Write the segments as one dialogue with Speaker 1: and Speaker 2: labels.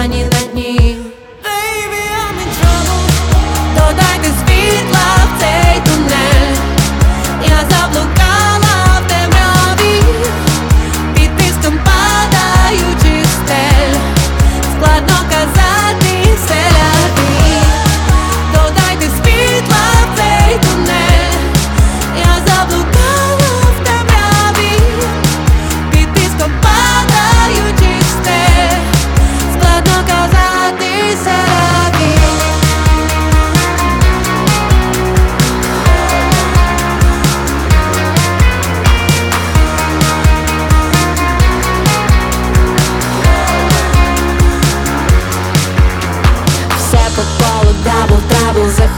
Speaker 1: раненая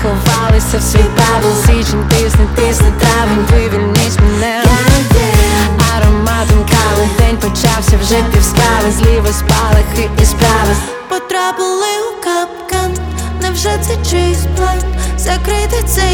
Speaker 1: заховалися в свій табл Січень тисне, тисне травень, вивільніть мене. Ароматом кави день почався вже півсправи зліво спалахи і справи. Потрапили у капкан, невже це чийсь план? Закрити цей